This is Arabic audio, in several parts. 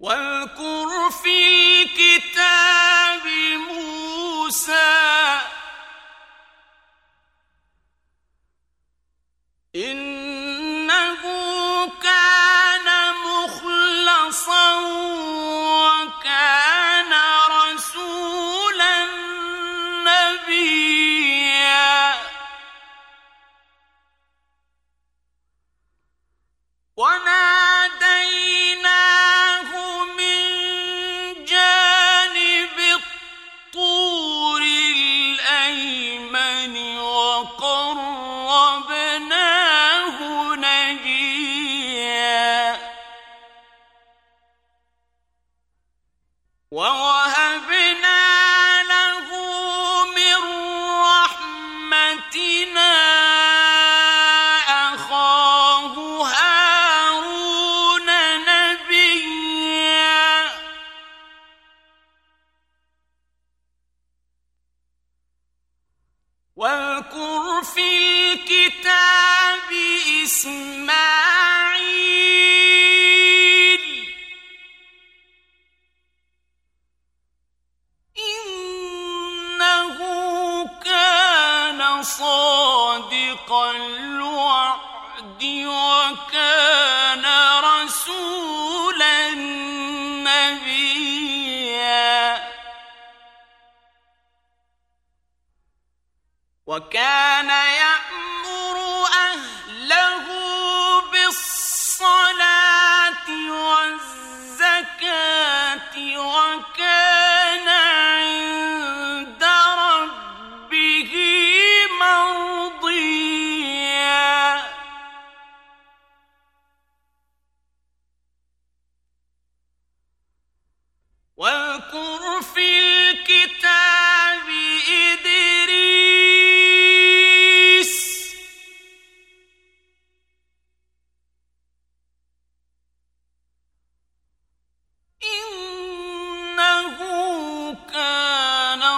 واذكر في الكتاب إسماعيل. إنه كان صادق الوعد وكان وكان يأمر أهله بالصلاة والزكاة وكان عند ربه مرضيا. واذكر في الكتاب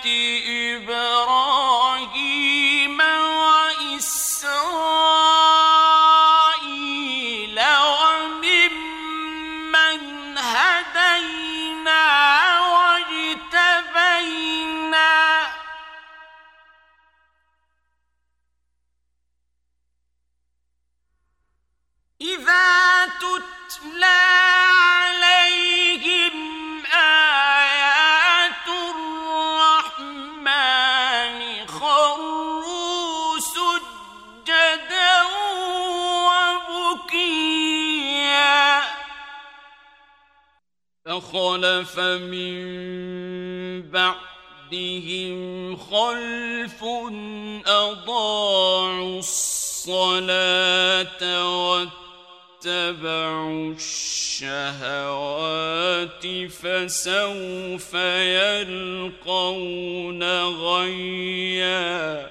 ذرية فخلف من بعدهم خلف أضاعوا الصلاة واتبعوا الشهوات فسوف يلقون غيا.